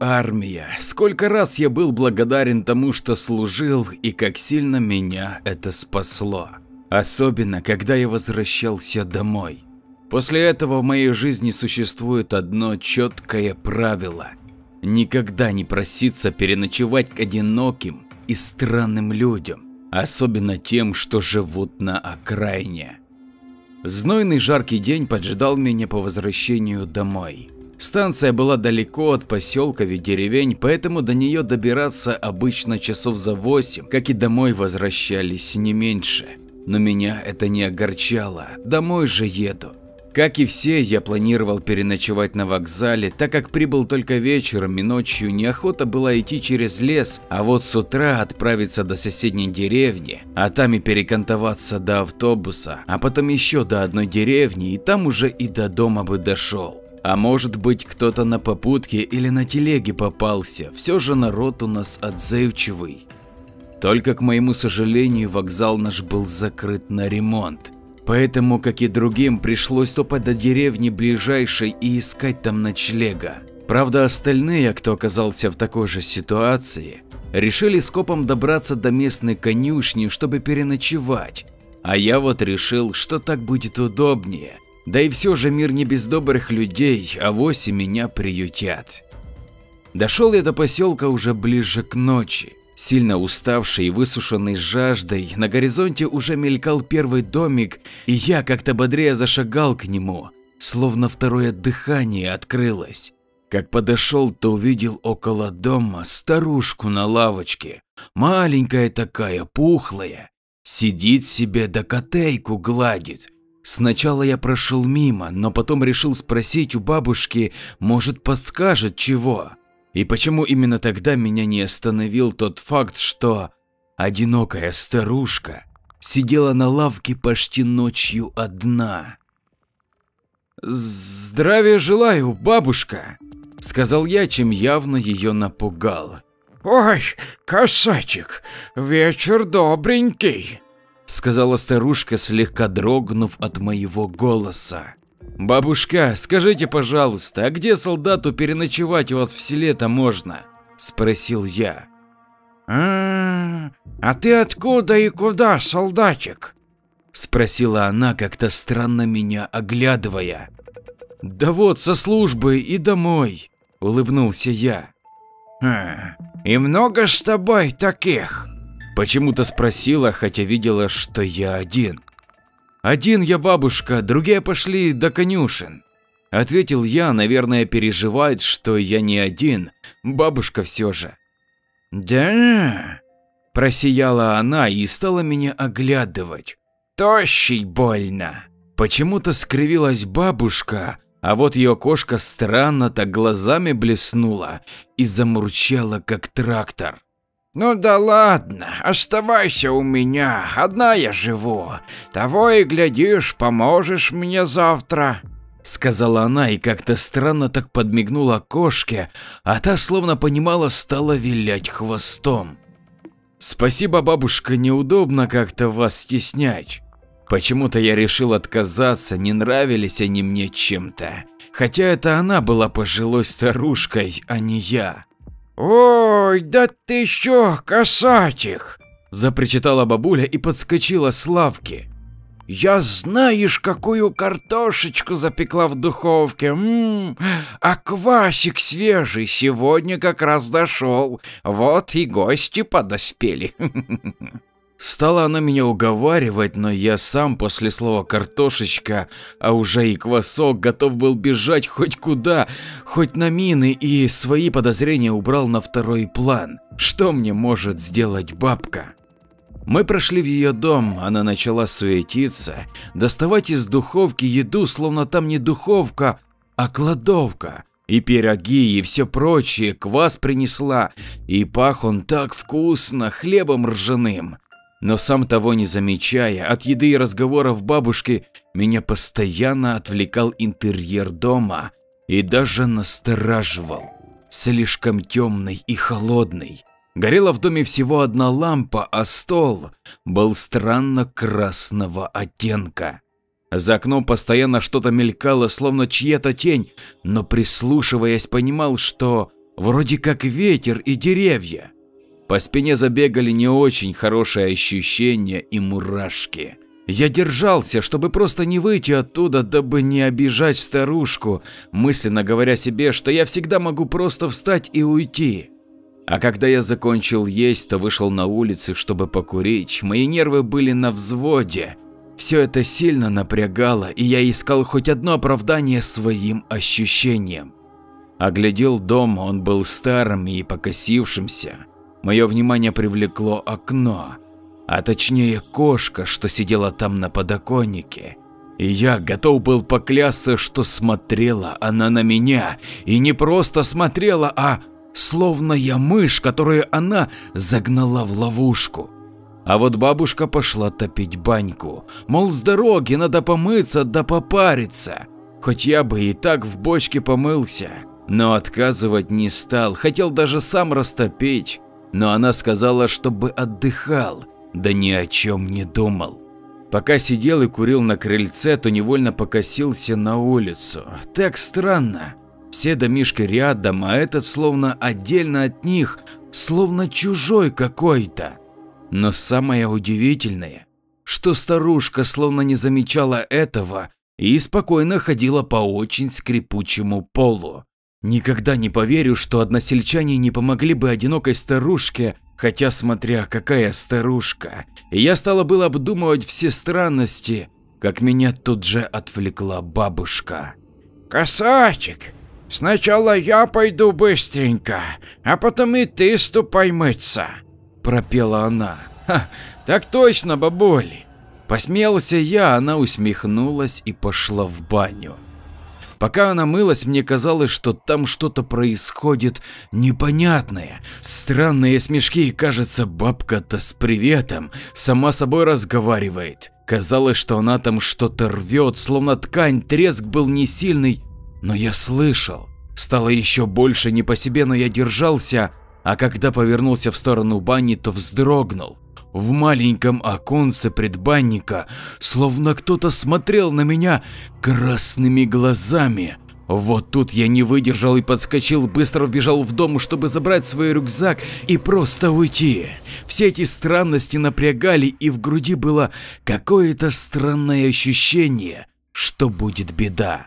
Армия, сколько раз я был благодарен тому, что служил и как сильно меня это спасло. Особенно, когда я возвращался домой. После этого в моей жизни существует одно четкое правило. Никогда не проситься переночевать к одиноким и странным людям, особенно тем, что живут на окраине. Знойный жаркий день поджидал меня по возвращению домой. Станция была далеко от поселка и деревень, поэтому до нее добираться обычно часов за 8, как и домой возвращались не меньше. Но меня это не огорчало, домой же еду. Как и все, я планировал переночевать на вокзале, так как прибыл только вечером и ночью неохота была идти через лес, а вот с утра отправиться до соседней деревни, а там и перекантоваться до автобуса, а потом еще до одной деревни и там уже и до дома бы дошел. А может быть кто-то на попутке или на телеге попался, все же народ у нас отзывчивый. Только, к моему сожалению, вокзал наш был закрыт на ремонт. Поэтому, как и другим, пришлось топать до деревни ближайшей и искать там ночлега. Правда, остальные, кто оказался в такой же ситуации, решили скопом добраться до местной конюшни, чтобы переночевать. А я вот решил, что так будет удобнее. Да и все же мир не без добрых людей, а вось и меня приютят. Дошел я до поселка уже ближе к ночи. Сильно уставший и высушенный жаждой, на горизонте уже мелькал первый домик, и я как-то бодрее зашагал к нему, словно второе дыхание открылось. Как подошел, то увидел около дома старушку на лавочке, маленькая такая, пухлая, сидит себе да котейку гладит, Сначала я прошел мимо, но потом решил спросить у бабушки, может подскажет чего. И почему именно тогда меня не остановил тот факт, что одинокая старушка сидела на лавке почти ночью одна. «Здравия желаю, бабушка», – сказал я, чем явно ее напугал. «Ой, косачек, вечер добренький», сказала старушка, слегка дрогнув от моего голоса. «Бабушка, скажите, пожалуйста, а где солдату переночевать у вас в селе-то можно?» – спросил я. «А, а ты откуда и куда, солдатик?» – спросила она, как-то странно меня оглядывая. «Да вот, со службы и домой», – улыбнулся я. «А, и много с тобой таких?» Почему-то спросила, хотя видела, что я один. «Один я, бабушка, другие пошли до конюшен», – ответил я, наверное, переживает, что я не один, бабушка все же. «Да?» – просияла она и стала меня оглядывать. «Тощий больно». Почему-то скривилась бабушка, а вот ее кошка странно так глазами блеснула и замурчала, как трактор. «Ну да ладно, оставайся у меня, одна я живу. Того и глядишь, поможешь мне завтра». Сказала она и как-то странно так подмигнула кошке, а та словно понимала стала вилять хвостом. «Спасибо, бабушка, неудобно как-то вас стеснять. Почему-то я решил отказаться, не нравились они мне чем-то. Хотя это она была пожилой старушкой, а не я. «Ой, да ты чё, касатик!» Запричитала бабуля и подскочила с лавки. «Я знаешь, какую картошечку запекла в духовке, ммм, а квасик свежий сегодня как раз дошел, вот и гости подоспели». Стала она меня уговаривать, но я сам после слова картошечка, а уже и квасок, готов был бежать хоть куда, хоть на мины и свои подозрения убрал на второй план. Что мне может сделать бабка? Мы прошли в ее дом, она начала суетиться, доставать из духовки еду, словно там не духовка, а кладовка. И пироги, и все прочее, квас принесла, и пах он так вкусно, хлебом ржаным. Но сам того не замечая, от еды и разговоров бабушки меня постоянно отвлекал интерьер дома и даже настораживал. Слишком темный и холодный. Горела в доме всего одна лампа, а стол был странно красного оттенка. За окном постоянно что-то мелькало, словно чья-то тень, но прислушиваясь, понимал, что вроде как ветер и деревья. По спине забегали не очень хорошие ощущения и мурашки. Я держался, чтобы просто не выйти оттуда, дабы не обижать старушку, мысленно говоря себе, что я всегда могу просто встать и уйти. А когда я закончил есть, то вышел на улицу, чтобы покурить, мои нервы были на взводе. Все это сильно напрягало, и я искал хоть одно оправдание своим ощущениям. Оглядел дом, он был старым и покосившимся. Мое внимание привлекло окно а точнее кошка, что сидела там на подоконнике. И я готов был поклясться, что смотрела она на меня, и не просто смотрела, а словно я мышь, которую она загнала в ловушку. А вот бабушка пошла топить баньку, мол с дороги надо помыться да попариться. Хоть я бы и так в бочке помылся, но отказывать не стал, хотел даже сам растопить. Но она сказала, чтобы отдыхал, да ни о чем не думал. Пока сидел и курил на крыльце, то невольно покосился на улицу. Так странно. Все домишки рядом, а этот словно отдельно от них, словно чужой какой-то. Но самое удивительное, что старушка словно не замечала этого и спокойно ходила по очень скрипучему полу. Никогда не поверю, что односельчане не помогли бы одинокой старушке Хотя, смотря какая старушка, я стала было обдумывать все странности, как меня тут же отвлекла бабушка. «Косачек, сначала я пойду быстренько, а потом и ты ступай мыться», – пропела она. «Ха, так точно, бабуль!» Посмеялся я, она усмехнулась и пошла в баню. Пока она мылась, мне казалось, что там что-то происходит непонятное. Странные смешки и, кажется, бабка-то с приветом сама собой разговаривает. Казалось, что она там что-то рвет, словно ткань, треск был не сильный, но я слышал. Стало еще больше не по себе, но я держался, а когда повернулся в сторону бани, то вздрогнул. В маленьком оконце предбанника словно кто-то смотрел на меня красными глазами. Вот тут я не выдержал и подскочил, быстро вбежал в дом, чтобы забрать свой рюкзак и просто уйти. Все эти странности напрягали и в груди было какое-то странное ощущение, что будет беда.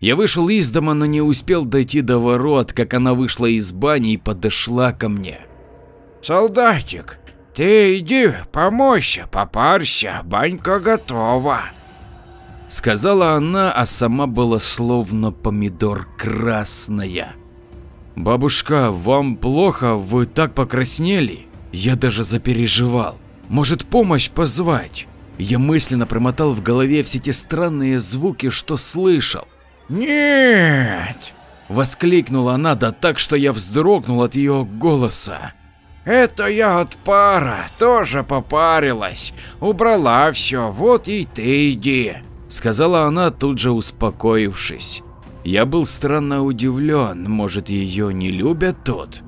Я вышел из дома, но не успел дойти до ворот, как она вышла из бани и подошла ко мне. «Солдатик, ты иди, помойся, попарься, банька готова. Сказала она, а сама была словно помидор красная. Бабушка, вам плохо, вы так покраснели? Я даже запереживал. Может помощь позвать? Я мысленно промотал в голове все те странные звуки, что слышал. «Нет!» – воскликнула она, да так, что я вздрогнул от ее голоса. Это я от пара, тоже попарилась. Убрала все, вот и ты иди. Сказала она, тут же успокоившись. Я был странно удивлен, может ее не любят тут?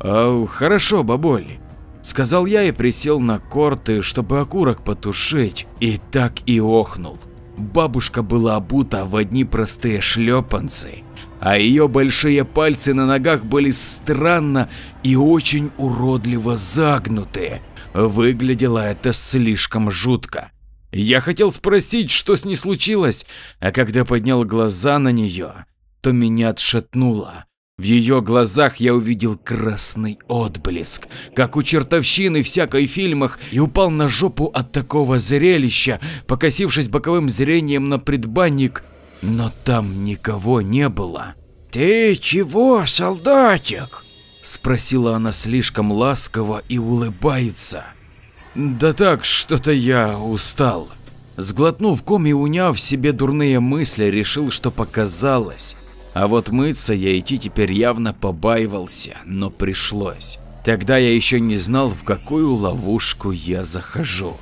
А, хорошо, бабуль. Сказал я и присел на корты, чтобы окурок потушить, и так и охнул. Бабушка была обута в одни простые шлепанцы, а ее большие пальцы на ногах были странно и очень уродливо загнуты. Выглядело это слишком жутко. Я хотел спросить, что с ней случилось, а когда поднял глаза на нее, то меня отшатнуло. В ее глазах я увидел красный отблеск, как у чертовщины всякой фильмах, и упал на жопу от такого зрелища, покосившись боковым зрением на предбанник, но там никого не было. «Ты чего, солдатик?» – спросила она слишком ласково и улыбается. «Да так, что-то я устал». Сглотнув ком и уняв себе дурные мысли, решил, что показалось. А вот мыться я идти теперь явно побаивался, но пришлось. Тогда я еще не знал, в какую ловушку я захожу.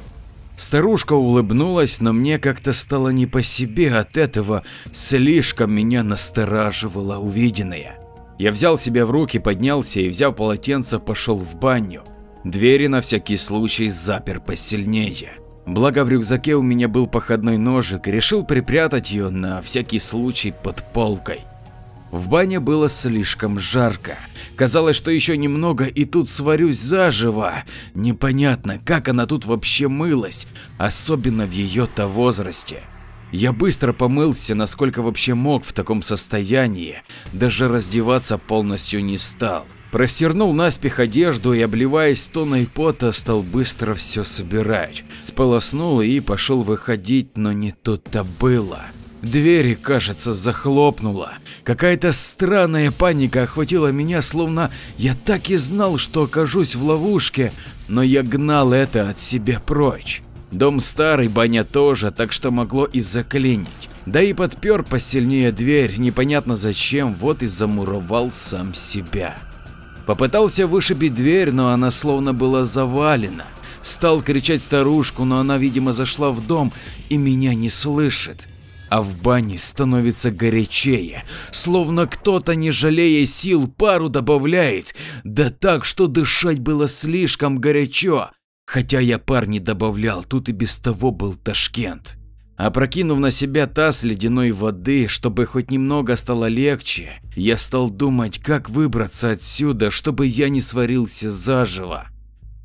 Старушка улыбнулась, но мне как-то стало не по себе от этого, слишком меня настораживало увиденное. Я взял себя в руки, поднялся и, взяв полотенце, пошел в баню. Двери на всякий случай запер посильнее. Благо в рюкзаке у меня был походной ножик, решил припрятать ее на всякий случай под полкой. В бане было слишком жарко. Казалось, что еще немного и тут сварюсь заживо. Непонятно, как она тут вообще мылась, особенно в ее-то возрасте. Я быстро помылся, насколько вообще мог в таком состоянии, даже раздеваться полностью не стал. Простернул наспех одежду и, обливаясь тоной пота, стал быстро все собирать. Сполоснул и пошел выходить, но не тут-то было. Двери, кажется, захлопнула. Какая-то странная паника охватила меня, словно я так и знал, что окажусь в ловушке, но я гнал это от себя прочь. Дом старый, баня тоже, так что могло и заклинить. Да и подпер посильнее дверь, непонятно зачем, вот и замуровал сам себя. Попытался вышибить дверь, но она словно была завалена. Стал кричать старушку, но она, видимо, зашла в дом и меня не слышит. А в бане становится горячее, словно кто-то, не жалея сил, пару добавляет, да так, что дышать было слишком горячо. Хотя я пар не добавлял, тут и без того был Ташкент. Опрокинув на себя таз ледяной воды, чтобы хоть немного стало легче, я стал думать, как выбраться отсюда, чтобы я не сварился заживо.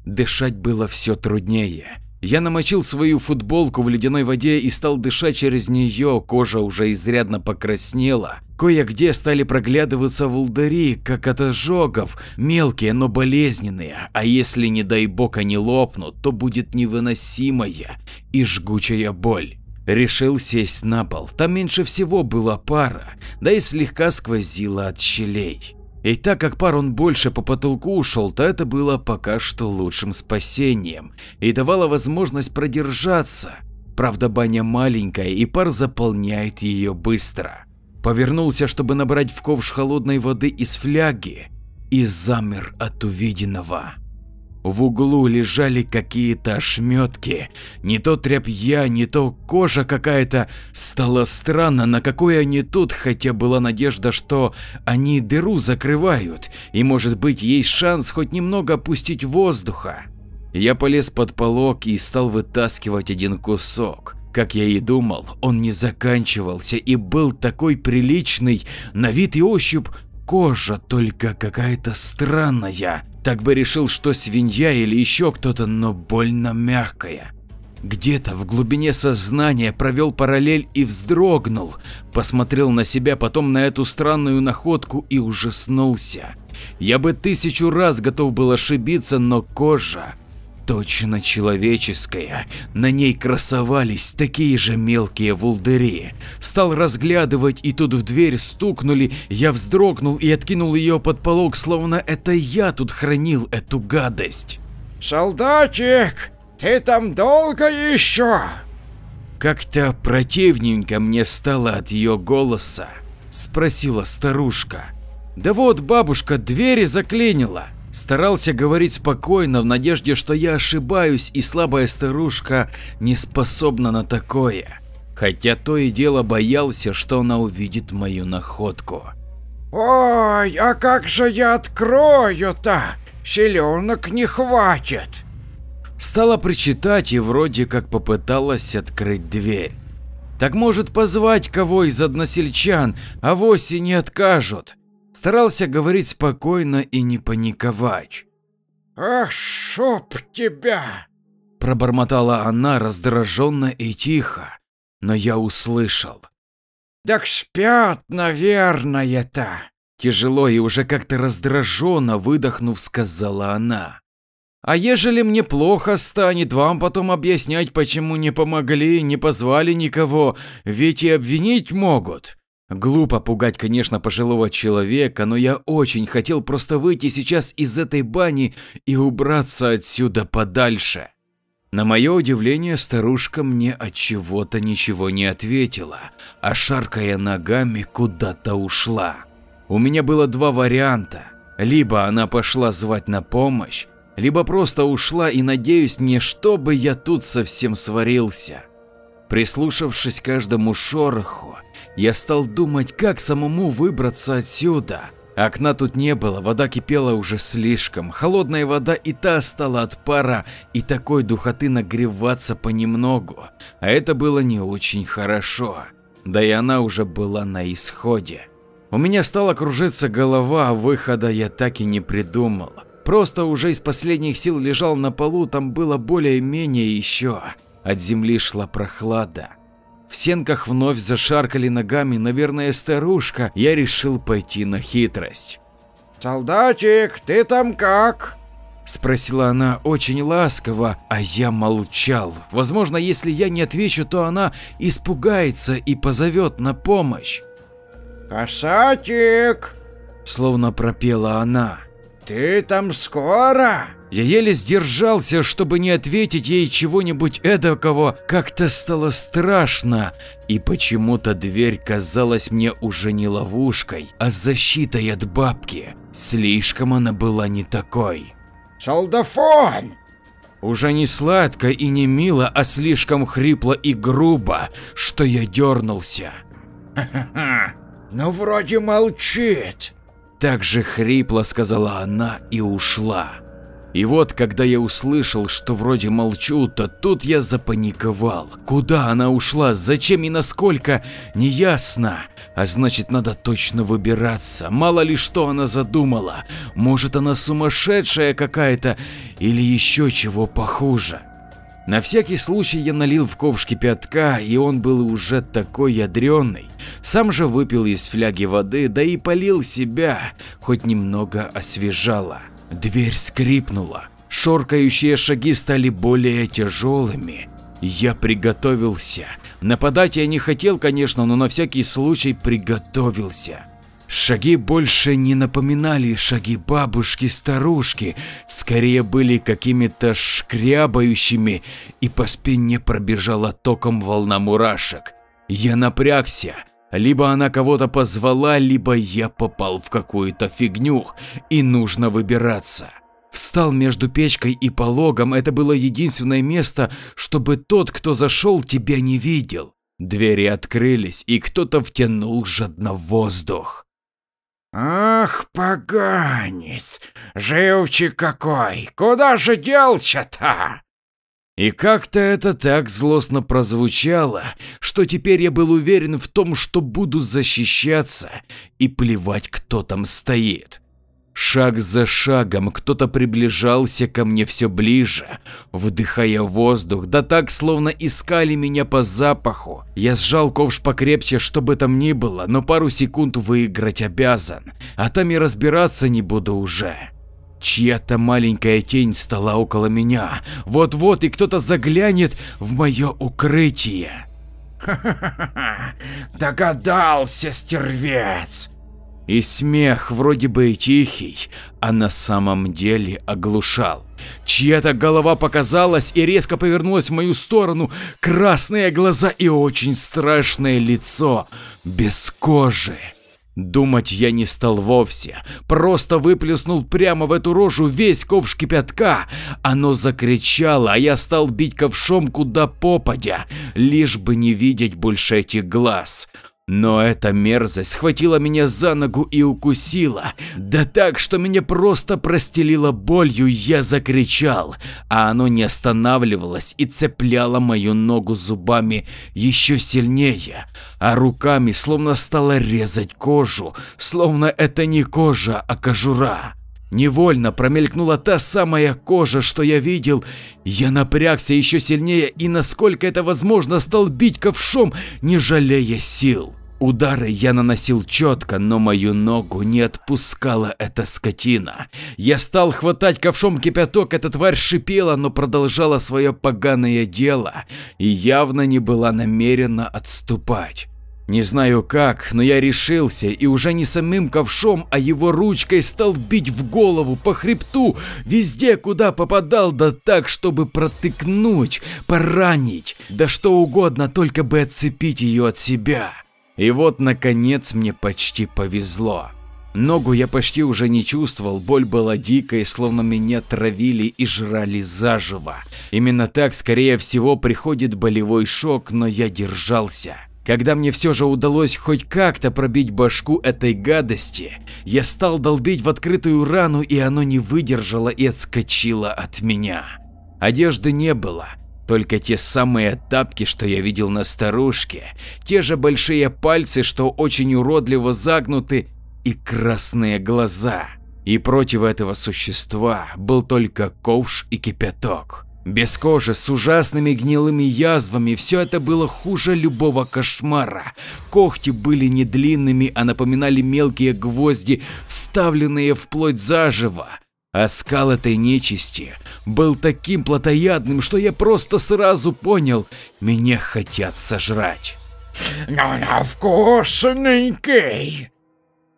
Дышать было все труднее. Я намочил свою футболку в ледяной воде и стал дышать через нее, кожа уже изрядно покраснела. Кое-где стали проглядываться волдыри, как от ожогов, мелкие, но болезненные, а если не дай бог они лопнут, то будет невыносимая и жгучая боль. Решил сесть на пол, там меньше всего было пара, да и слегка сквозило от щелей. И так как пар он больше по потолку ушел, то это было пока что лучшим спасением и давало возможность продержаться. Правда баня маленькая и пар заполняет ее быстро. Повернулся, чтобы набрать в ковш холодной воды из фляги и замер от увиденного. В углу лежали какие-то ошметки, не то тряпья, не то кожа какая-то. Стало странно, на какой они тут, хотя была надежда, что они дыру закрывают, и может быть есть шанс хоть немного опустить воздуха. Я полез под полок и стал вытаскивать один кусок. Как я и думал, он не заканчивался и был такой приличный, на вид и ощупь кожа только какая-то странная. Так бы решил, что свинья или еще кто-то, но больно мягкая. Где-то в глубине сознания провел параллель и вздрогнул, посмотрел на себя, потом на эту странную находку и ужаснулся. Я бы тысячу раз готов был ошибиться, но кожа точно человеческая. На ней красовались такие же мелкие вулдыри. Стал разглядывать, и тут в дверь стукнули, я вздрогнул и откинул ее под полог, словно это я тут хранил эту гадость. «Солдатик, ты там долго еще?» Как-то противненько мне стало от ее голоса, спросила старушка. Да вот бабушка двери заклинила. Старался говорить спокойно в надежде, что я ошибаюсь и слабая старушка не способна на такое. Хотя то и дело боялся, что она увидит мою находку. «Ой, а как же я открою-то? Селенок не хватит!» Стала причитать и вроде как попыталась открыть дверь. Так может позвать кого из односельчан, а вовсе не откажут. Старался говорить спокойно и не паниковать. «Ах, шоп тебя!» Пробормотала она раздраженно и тихо, но я услышал. «Так спят, наверное-то!» Тяжело и уже как-то раздраженно выдохнув, сказала она. «А ежели мне плохо станет, вам потом объяснять, почему не помогли, не позвали никого, ведь и обвинить могут. Глупо пугать, конечно, пожилого человека, но я очень хотел просто выйти сейчас из этой бани и убраться отсюда подальше. На мое удивление, старушка мне от чего-то ничего не ответила, а шаркая ногами куда-то ушла. У меня было два варианта. Либо она пошла звать на помощь, либо просто ушла и надеюсь, не чтобы я тут совсем сварился. Прислушавшись к каждому шороху, я стал думать, как самому выбраться отсюда. Окна тут не было, вода кипела уже слишком, холодная вода и та стала от пара и такой духоты нагреваться понемногу, а это было не очень хорошо. Да и она уже была на исходе. У меня стала кружиться голова, а выхода я так и не придумал. Просто уже из последних сил лежал на полу, там было более-менее еще. От земли шла прохлада. В сенках вновь зашаркали ногами, наверное, старушка. Я решил пойти на хитрость. «Солдатик, ты там как?» Спросила она очень ласково, а я молчал. Возможно, если я не отвечу, то она испугается и позовет на помощь. «Касатик!» Словно пропела она. «Ты там скоро?» Я еле сдержался, чтобы не ответить ей чего-нибудь эдакого, как-то стало страшно, и почему-то дверь казалась мне уже не ловушкой, а защитой от бабки. Слишком она была не такой. «Солдафон!» Уже не сладко и не мило, а слишком хрипло и грубо, что я дернулся. «Ха-ха-ха, ну вроде молчит». Так же хрипло сказала она и ушла. И вот, когда я услышал, что вроде молчу, то тут я запаниковал. Куда она ушла, зачем и насколько, неясно. А значит, надо точно выбираться. Мало ли что она задумала. Может, она сумасшедшая какая-то или еще чего похуже. На всякий случай я налил в ковш кипятка, и он был уже такой ядреный. Сам же выпил из фляги воды, да и полил себя, хоть немного освежало. Дверь скрипнула, шоркающие шаги стали более тяжелыми. Я приготовился. Нападать я не хотел, конечно, но на всякий случай приготовился. Шаги больше не напоминали шаги бабушки-старушки, скорее были какими-то шкрябающими, и по спине пробежала током волна мурашек. Я напрягся. Либо она кого-то позвала, либо я попал в какую-то фигню, и нужно выбираться. Встал между печкой и пологом, это было единственное место, чтобы тот, кто зашел, тебя не видел. Двери открылись, и кто-то втянул жадно воздух. «Ах, поганец, живчик какой, куда же делся-то?» И как-то это так злостно прозвучало, что теперь я был уверен в том, что буду защищаться и плевать, кто там стоит. Шаг за шагом кто-то приближался ко мне все ближе, вдыхая воздух, да так, словно искали меня по запаху. Я сжал ковш покрепче, чтобы там ни было, но пару секунд выиграть обязан, а там и разбираться не буду уже. Чья-то маленькая тень стала около меня. Вот-вот и кто-то заглянет в мое укрытие. Ха-ха-ха, догадался, стервец. И смех вроде бы и тихий, а на самом деле оглушал. Чья-то голова показалась и резко повернулась в мою сторону, красные глаза и очень страшное лицо, без кожи. Думать я не стал вовсе, просто выплеснул прямо в эту рожу весь ковш кипятка. Оно закричало, а я стал бить ковшом куда попадя, лишь бы не видеть больше этих глаз. Но эта мерзость схватила меня за ногу и укусила, да так, что меня просто простелило болью, я закричал, а оно не останавливалось и цепляло мою ногу зубами еще сильнее, а руками словно стало резать кожу, словно это не кожа, а кожура. Невольно промелькнула та самая кожа, что я видел. Я напрягся еще сильнее и, насколько это возможно, стал бить ковшом, не жалея сил. Удары я наносил четко, но мою ногу не отпускала эта скотина. Я стал хватать ковшом кипяток, эта тварь шипела, но продолжала свое поганое дело и явно не была намерена отступать. Не знаю как, но я решился и уже не самим ковшом, а его ручкой стал бить в голову, по хребту, везде, куда попадал, да так, чтобы протыкнуть, поранить, да что угодно, только бы отцепить ее от себя. И вот, наконец, мне почти повезло. Ногу я почти уже не чувствовал, боль была дикой, словно меня травили и жрали заживо. Именно так, скорее всего, приходит болевой шок, но я держался. Когда мне все же удалось хоть как-то пробить башку этой гадости, я стал долбить в открытую рану и оно не выдержало и отскочило от меня. Одежды не было, Только те самые тапки, что я видел на старушке, те же большие пальцы, что очень уродливо загнуты, и красные глаза. И против этого существа был только ковш и кипяток. Без кожи, с ужасными гнилыми язвами, все это было хуже любого кошмара. Когти были не длинными, а напоминали мелкие гвозди, вставленные вплоть заживо. А скал этой нечисти был таким плотоядным, что я просто сразу понял, меня хотят сожрать. «Но на вкусненький!»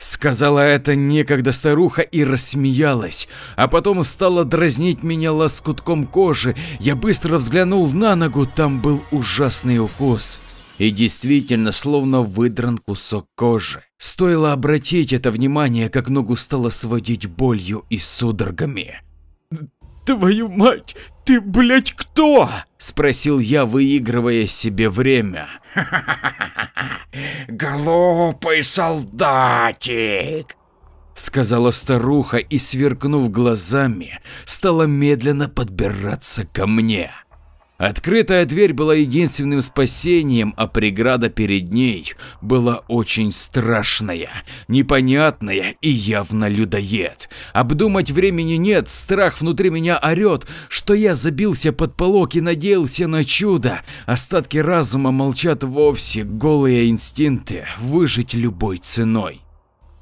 Сказала это некогда старуха и рассмеялась, а потом стала дразнить меня лоскутком кожи. Я быстро взглянул на ногу, там был ужасный укус. И действительно, словно выдран кусок кожи. Стоило обратить это внимание, как ногу стало сводить болью и судорогами. «Твою мать, ты, блять, кто?» – спросил я, выигрывая себе время. «Глупый солдатик!» Сказала старуха и, сверкнув глазами, стала медленно подбираться ко мне. Открытая дверь была единственным спасением, а преграда перед ней была очень страшная, непонятная и явно людоед. Обдумать времени нет, страх внутри меня орет, что я забился под полок и надеялся на чудо. Остатки разума молчат вовсе, голые инстинкты выжить любой ценой.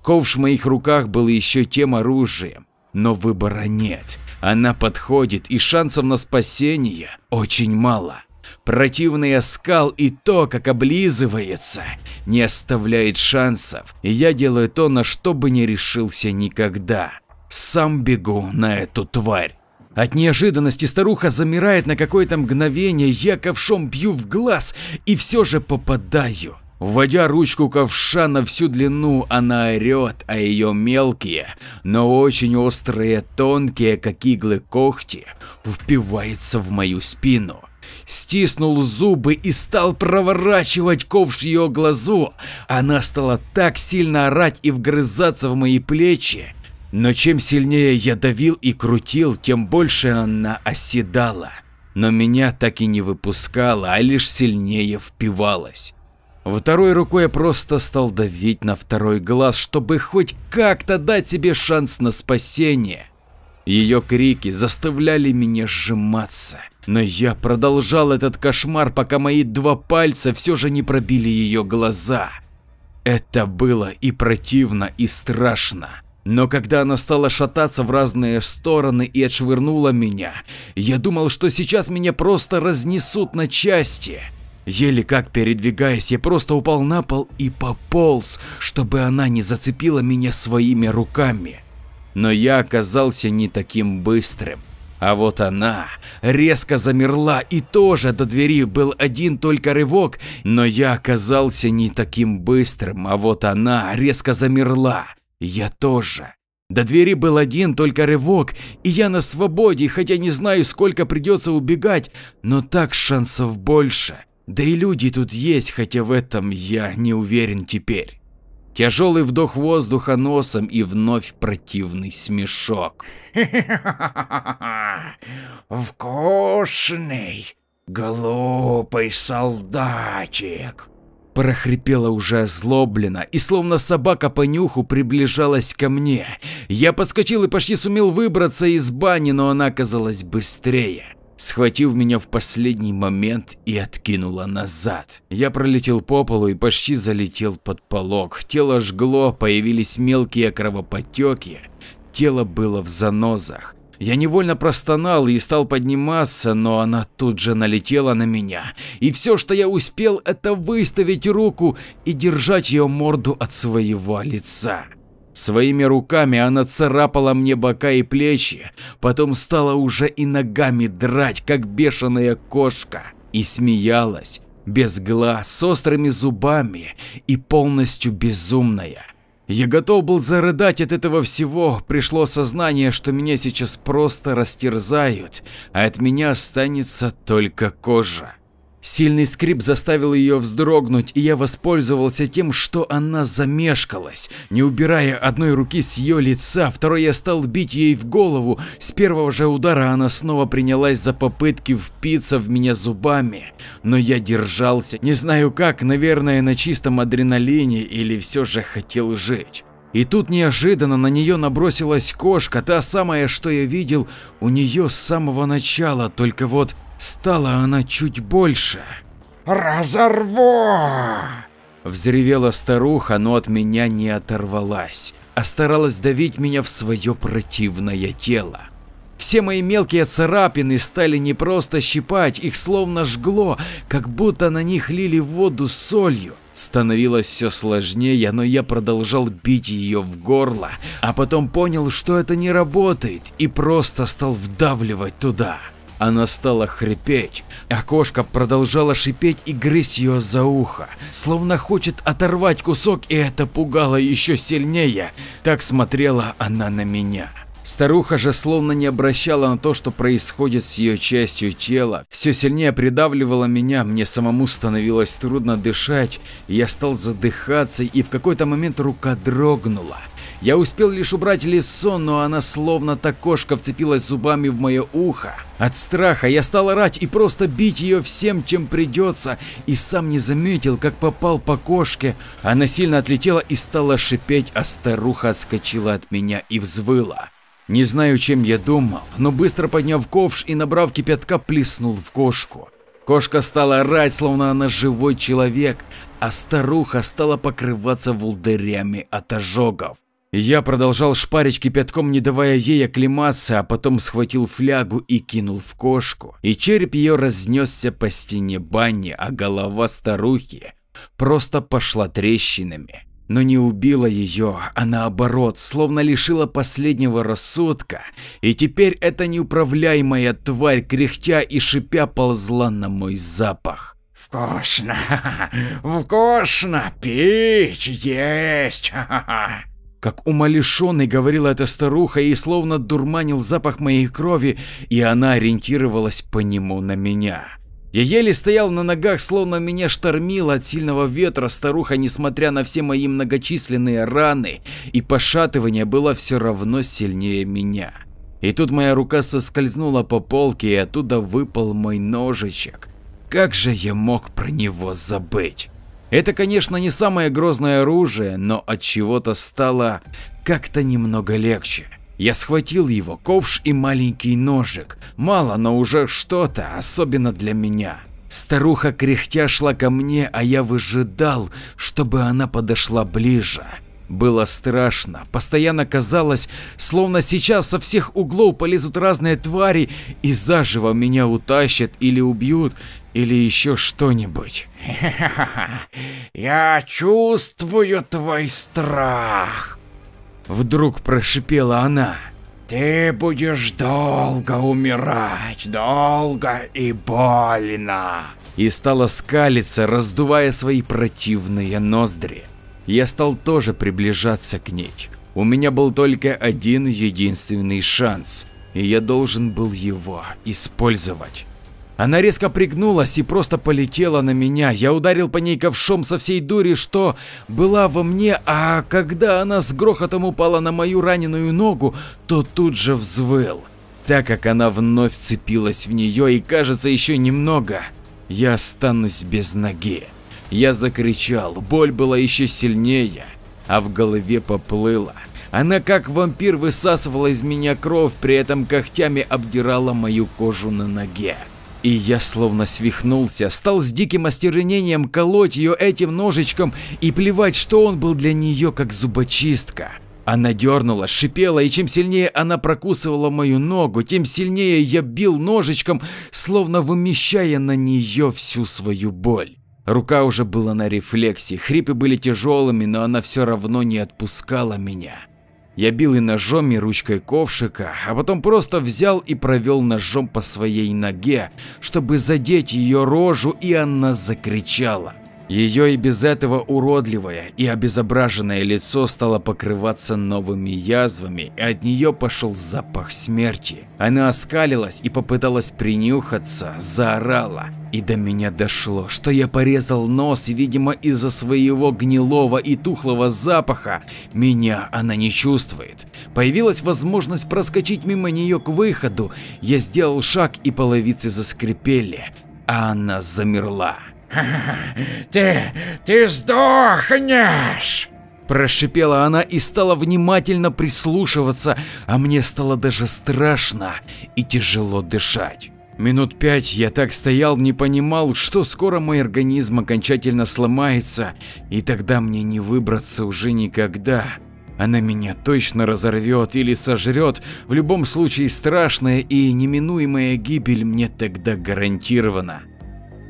Ковш в моих руках был еще тем оружием, но выбора нет. Она подходит, и шансов на спасение очень мало. Противный оскал и то, как облизывается, не оставляет шансов, и я делаю то, на что бы не решился никогда. Сам бегу на эту тварь. От неожиданности старуха замирает на какое-то мгновение, я ковшом бью в глаз и все же попадаю. Вводя ручку ковша на всю длину, она орет, а ее мелкие, но очень острые, тонкие, как иглы когти, впиваются в мою спину. Стиснул зубы и стал проворачивать ковш ее глазу. Она стала так сильно орать и вгрызаться в мои плечи, но чем сильнее я давил и крутил, тем больше она оседала. Но меня так и не выпускала, а лишь сильнее впивалась. Второй рукой я просто стал давить на второй глаз, чтобы хоть как-то дать себе шанс на спасение. Ее крики заставляли меня сжиматься, но я продолжал этот кошмар, пока мои два пальца все же не пробили ее глаза. Это было и противно, и страшно. Но когда она стала шататься в разные стороны и отшвырнула меня, я думал, что сейчас меня просто разнесут на части. Еле как передвигаясь, я просто упал на пол и пополз, чтобы она не зацепила меня своими руками. Но я оказался не таким быстрым. А вот она резко замерла и тоже до двери был один только рывок, но я оказался не таким быстрым, а вот она резко замерла, я тоже. До двери был один только рывок, и я на свободе, хотя не знаю, сколько придется убегать, но так шансов больше. Да и люди тут есть, хотя в этом я не уверен теперь. Тяжелый вдох воздуха носом и вновь противный смешок. Вкусный, глупый солдатик. Прохрипела уже озлобленно и словно собака по нюху приближалась ко мне. Я подскочил и почти сумел выбраться из бани, но она оказалась быстрее схватив меня в последний момент и откинула назад. Я пролетел по полу и почти залетел под полог. Тело жгло, появились мелкие кровоподтеки. Тело было в занозах. Я невольно простонал и стал подниматься, но она тут же налетела на меня, и все, что я успел, это выставить руку и держать ее морду от своего лица. Своими руками она царапала мне бока и плечи, потом стала уже и ногами драть, как бешеная кошка, и смеялась, без глаз, с острыми зубами и полностью безумная. Я готов был зарыдать от этого всего, пришло сознание, что меня сейчас просто растерзают, а от меня останется только кожа. Сильный скрип заставил ее вздрогнуть, и я воспользовался тем, что она замешкалась. Не убирая одной руки с ее лица, второй я стал бить ей в голову. С первого же удара она снова принялась за попытки впиться в меня зубами. Но я держался, не знаю как, наверное на чистом адреналине или все же хотел жить. И тут неожиданно на нее набросилась кошка, та самая, что я видел у нее с самого начала, только вот Стала она чуть больше. «Разорву!» Взревела старуха, но от меня не оторвалась, а старалась давить меня в свое противное тело. Все мои мелкие царапины стали не просто щипать, их словно жгло, как будто на них лили воду с солью. Становилось все сложнее, но я продолжал бить ее в горло, а потом понял, что это не работает и просто стал вдавливать туда. Она стала хрипеть, а кошка продолжала шипеть и грызть ее за ухо, словно хочет оторвать кусок, и это пугало еще сильнее. Так смотрела она на меня. Старуха же словно не обращала на то, что происходит с ее частью тела, все сильнее придавливала меня, мне самому становилось трудно дышать, я стал задыхаться и в какой-то момент рука дрогнула. Я успел лишь убрать лицо, но она словно та кошка вцепилась зубами в мое ухо. От страха я стал орать и просто бить ее всем, чем придется, и сам не заметил, как попал по кошке. Она сильно отлетела и стала шипеть, а старуха отскочила от меня и взвыла. Не знаю, чем я думал, но быстро подняв ковш и набрав кипятка, плеснул в кошку. Кошка стала орать, словно она живой человек, а старуха стала покрываться волдырями от ожогов. Я продолжал шпарить кипятком, не давая ей оклематься, а потом схватил флягу и кинул в кошку. И череп ее разнесся по стене бани, а голова старухи просто пошла трещинами. Но не убила ее, а наоборот, словно лишила последнего рассудка, и теперь эта неуправляемая тварь, кряхтя и шипя, ползла на мой запах. «Вкусно! Вкусно! Пить есть!» Как умалишенный говорила эта старуха и словно дурманил запах моей крови, и она ориентировалась по нему на меня. Я еле стоял на ногах, словно меня штормило от сильного ветра, старуха, несмотря на все мои многочисленные раны и пошатывания, была все равно сильнее меня. И тут моя рука соскользнула по полке, и оттуда выпал мой ножичек. Как же я мог про него забыть? Это, конечно, не самое грозное оружие, но от чего-то стало как-то немного легче. Я схватил его, ковш и маленький ножик. Мало, но уже что-то, особенно для меня. Старуха кряхтя шла ко мне, а я выжидал, чтобы она подошла ближе. Было страшно, постоянно казалось, словно сейчас со всех углов полезут разные твари и заживо меня утащат или убьют, или еще что-нибудь. Я чувствую твой страх. Вдруг прошипела она. Ты будешь долго умирать, долго и больно. И стала скалиться, раздувая свои противные ноздри. Я стал тоже приближаться к ней. У меня был только один единственный шанс, и я должен был его использовать. Она резко пригнулась и просто полетела на меня. Я ударил по ней ковшом со всей дури, что была во мне, а когда она с грохотом упала на мою раненую ногу, то тут же взвыл. Так как она вновь вцепилась в нее и кажется еще немного, я останусь без ноги. Я закричал, боль была еще сильнее, а в голове поплыла. Она как вампир высасывала из меня кровь, при этом когтями обдирала мою кожу на ноге. И я словно свихнулся, стал с диким остервенением колоть ее этим ножичком и плевать, что он был для нее как зубочистка. Она дернула, шипела, и чем сильнее она прокусывала мою ногу, тем сильнее я бил ножичком, словно вымещая на нее всю свою боль. Рука уже была на рефлексе, хрипы были тяжелыми, но она все равно не отпускала меня. Я бил и ножом, и ручкой ковшика, а потом просто взял и провел ножом по своей ноге, чтобы задеть ее рожу, и она закричала. Ее и без этого уродливое и обезображенное лицо стало покрываться новыми язвами, и от нее пошел запах смерти. Она оскалилась и попыталась принюхаться, заорала. И до меня дошло, что я порезал нос, видимо, из-за своего гнилого и тухлого запаха меня она не чувствует. Появилась возможность проскочить мимо нее к выходу, я сделал шаг и половицы заскрипели, а она замерла. «Ты... ты сдохнешь!» Прошипела она и стала внимательно прислушиваться, а мне стало даже страшно и тяжело дышать. Минут пять я так стоял, не понимал, что скоро мой организм окончательно сломается, и тогда мне не выбраться уже никогда. Она меня точно разорвет или сожрет, в любом случае страшная и неминуемая гибель мне тогда гарантирована.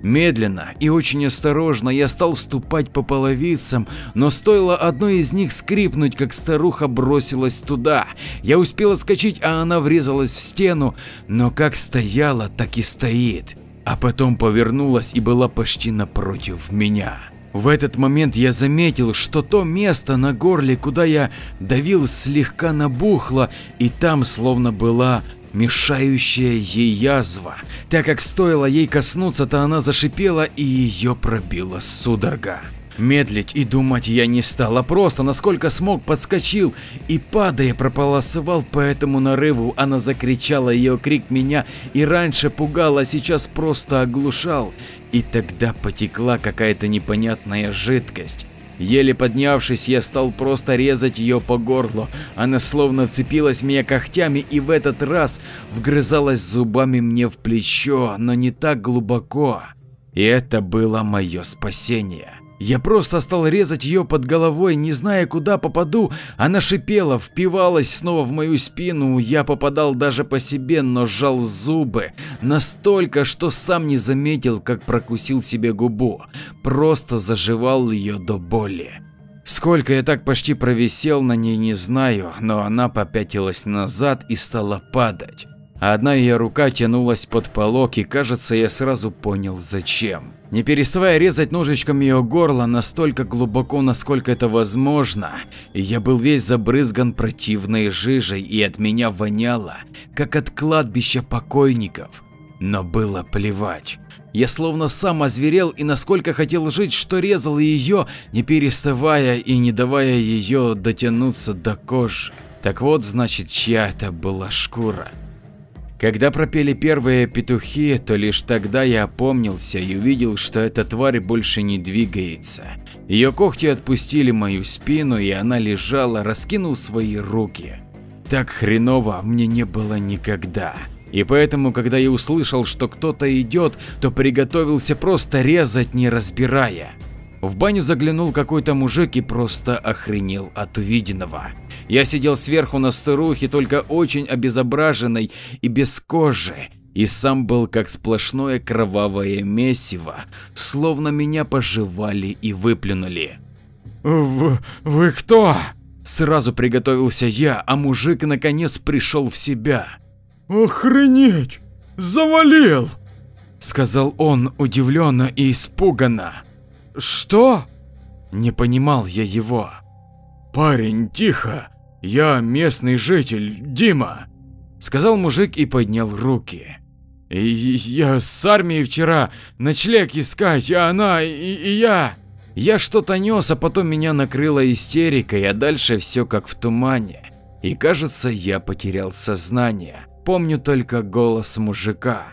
Медленно и очень осторожно я стал ступать по половицам, но стоило одной из них скрипнуть, как старуха бросилась туда. Я успел отскочить, а она врезалась в стену, но как стояла, так и стоит. А потом повернулась и была почти напротив меня. В этот момент я заметил, что то место на горле, куда я давил, слегка набухло, и там словно была мешающая ей язва. Так как стоило ей коснуться, то она зашипела и ее пробила судорога. Медлить и думать я не стал, а просто насколько смог подскочил и падая прополосовал по этому нарыву. Она закричала, ее крик меня и раньше пугал, а сейчас просто оглушал. И тогда потекла какая-то непонятная жидкость. Еле поднявшись, я стал просто резать ее по горлу. Она словно вцепилась меня когтями и в этот раз вгрызалась зубами мне в плечо, но не так глубоко. И это было мое спасение. Я просто стал резать ее под головой, не зная, куда попаду. Она шипела, впивалась снова в мою спину. Я попадал даже по себе, но сжал зубы. Настолько, что сам не заметил, как прокусил себе губу. Просто заживал ее до боли. Сколько я так почти провисел на ней, не знаю, но она попятилась назад и стала падать. Одна ее рука тянулась под полок, и кажется, я сразу понял зачем. Не переставая резать ножичком ее горло настолько глубоко, насколько это возможно, я был весь забрызган противной жижей и от меня воняло, как от кладбища покойников. Но было плевать. Я словно сам озверел и насколько хотел жить, что резал ее, не переставая и не давая ее дотянуться до кожи. Так вот, значит, чья это была шкура. Когда пропели первые петухи, то лишь тогда я опомнился и увидел, что эта тварь больше не двигается. Ее когти отпустили мою спину, и она лежала, раскинув свои руки. Так хреново мне не было никогда. И поэтому, когда я услышал, что кто-то идет, то приготовился просто резать, не разбирая. В баню заглянул какой-то мужик и просто охренел от увиденного. Я сидел сверху на старухе, только очень обезображенной и без кожи, и сам был как сплошное кровавое месиво, словно меня пожевали и выплюнули. В «Вы кто?» Сразу приготовился я, а мужик наконец пришел в себя. «Охренеть! Завалил!» Сказал он удивленно и испуганно. «Что?» Не понимал я его. «Парень, тихо! Я местный житель, Дима!» Сказал мужик и поднял руки. И «Я с армии вчера ночлег искать, а она и, и я...» Я что-то нес, а потом меня накрыла истерикой, а дальше все как в тумане. И кажется, я потерял сознание. Помню только голос мужика.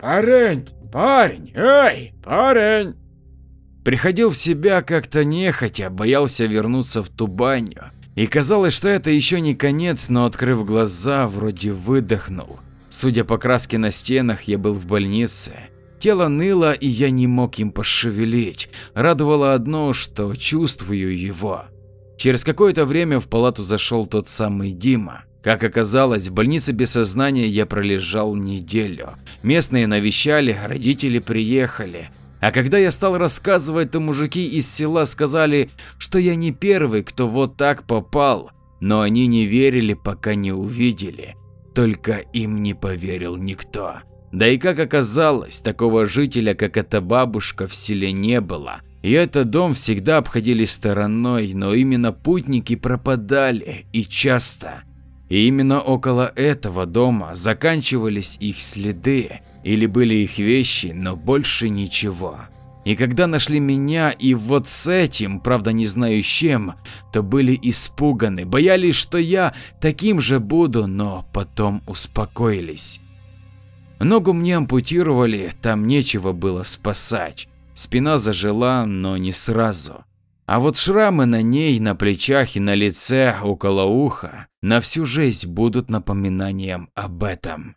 «Парень! Парень! Эй, парень!» Приходил в себя как-то нехотя, боялся вернуться в ту баню. И казалось, что это еще не конец, но открыв глаза, вроде выдохнул. Судя по краске на стенах, я был в больнице. Тело ныло, и я не мог им пошевелить. Радовало одно, что чувствую его. Через какое-то время в палату зашел тот самый Дима. Как оказалось, в больнице без сознания я пролежал неделю. Местные навещали, родители приехали. А когда я стал рассказывать, то мужики из села сказали, что я не первый, кто вот так попал, но они не верили, пока не увидели. Только им не поверил никто. Да и как оказалось, такого жителя, как эта бабушка, в селе не было. И этот дом всегда обходили стороной, но именно путники пропадали и часто. И именно около этого дома заканчивались их следы, или были их вещи, но больше ничего. И когда нашли меня и вот с этим, правда не знаю с чем, то были испуганы, боялись, что я таким же буду, но потом успокоились. Ногу мне ампутировали, там нечего было спасать. Спина зажила, но не сразу. А вот шрамы на ней, на плечах и на лице, около уха, на всю жизнь будут напоминанием об этом.